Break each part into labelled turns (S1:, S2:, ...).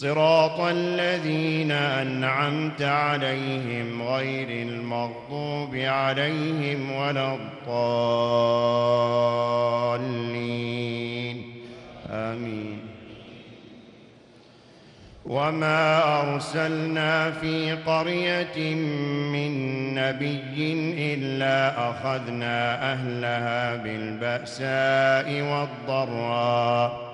S1: صراط الذين أنعمت عليهم غير المغضوب عليهم ولا الضالين. آمين. وما أرسلنا في قرية من نبي إلا أخذنا أهلها بالبأساء والضراء.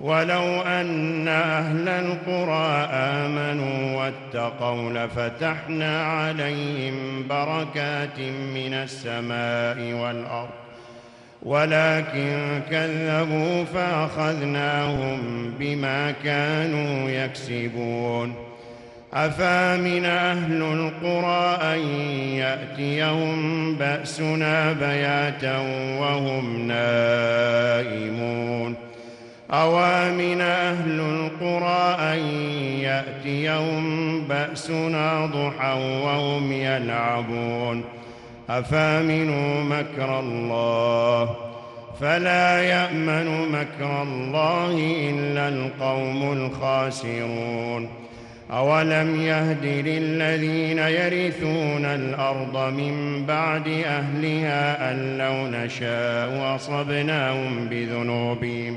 S1: ولو أن أهل القرى آمنوا واتقوا لفتحنا عليهم بركات من السماء والأرض ولكن كذبوا فأخذناهم بما كانوا يكسبون. أفامن أهل القرى أن يأتيهم بأسنا بياتا وهم نائمون؟ أوامن أهل القرى أن يأتيهم بأسنا ضحى وهم يلعبون. أفامنوا مكر الله؟ فلا يأمن مكر الله إلا القوم الخاسرون. أولم يهد للذين يرثون الأرض من بعد أهلها أن لو نشاء أصبناهم بذنوبهم.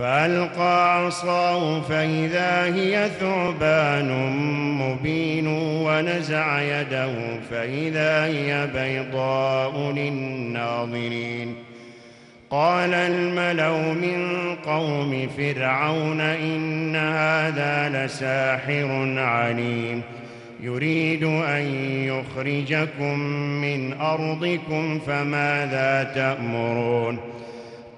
S1: فألقى عصاه فإذا هي ثعبان مبين ونزع يده فإذا هي بيضاء للناظرين. قال الملأ من قوم فرعون إن هذا لساحر عليم. يريد أن يخرجكم من أرضكم فماذا تأمرون؟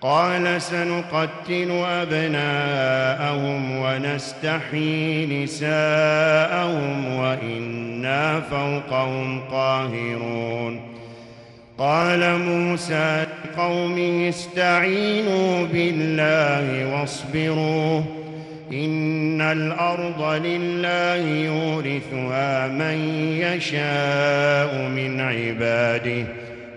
S1: قال سنقتل أبناءهم ونستحيي نساءهم وإنا فوقهم قاهرون. قال موسى قومه استعينوا بالله واصبروا إن الأرض لله يورثها من يشاء من عباده.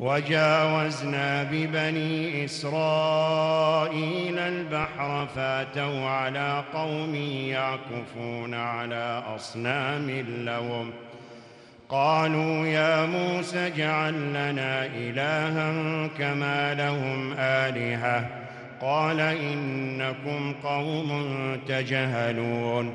S1: وجاوزنا ببني إسرائيل البحر فاتوا على قوم يعكفون على أصنام لهم ۖ. قالوا يا موسى اجعل لنا إلها كما لهم آلهة. قال إنكم قوم تجهلون.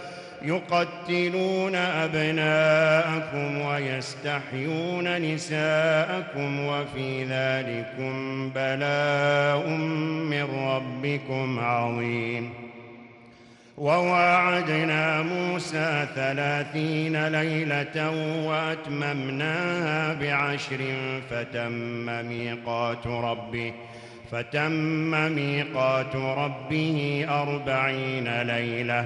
S1: يقتلون أبناءكم ويستحيون نساءكم وفي ذلكم بلاء من ربكم عظيم. وواعدنا موسى ثلاثين ليلة وأتممناها بعشر فتم ميقات ربه فتم ميقات ربه أربعين ليلة.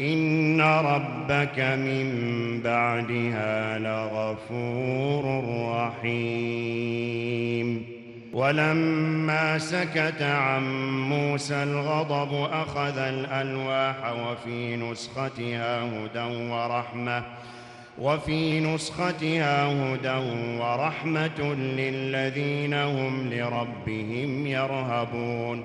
S1: إن ربك من بعدها لغفور رحيم ولما سكت عن موسى الغضب أخذ الألواح وفي نسختها هدى ورحمة وفي نسختها هدى ورحمة للذين هم لربهم يرهبون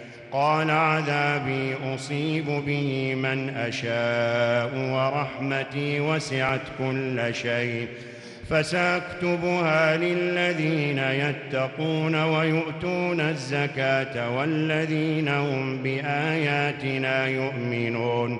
S1: قال عذابي أصيب به من أشاء ورحمتي وسعت كل شيء. فسأكتبها للذين يتقون ويؤتون الزكاة والذين هم بآياتنا يؤمنون.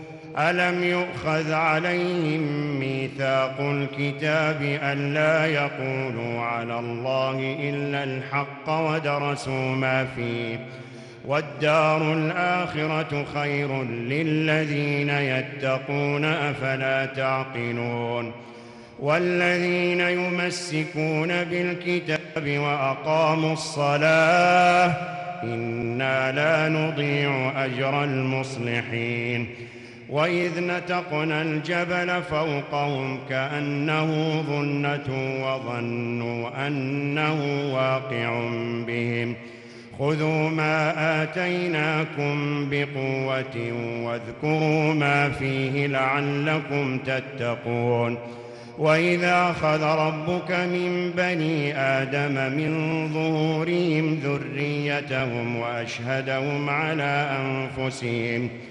S1: ألم يؤخذ عليهم ميثاق الكتاب ألا يقولوا على الله إلا الحق ودرسوا ما فيه؟ والدار الآخرة خير للذين يتقون أفلا تعقلون؟ والذين يمسكون بالكتاب وأقاموا الصلاة إنا لا نضيع أجر المصلحين. وإذ نتقنا الجبل فوقهم كأنه ظنة وظنوا أنه واقع بهم. خذوا ما آتيناكم بقوة واذكروا ما فيه لعلكم تتقون. وإذا أخذ ربك من بني آدم من ظهورهم ذريتهم وأشهدهم على أنفسهم ۖ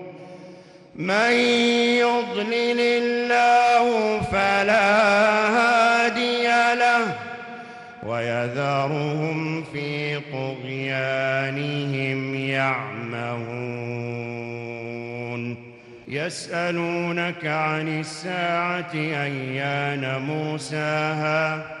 S1: من يضلل الله فلا هادي له ويذرهم في طغيانهم يعمهون يسألونك عن الساعة أيان موساها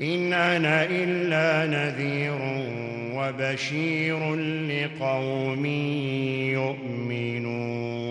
S1: إن أنا إلا نذير وبشير لقوم يؤمنون.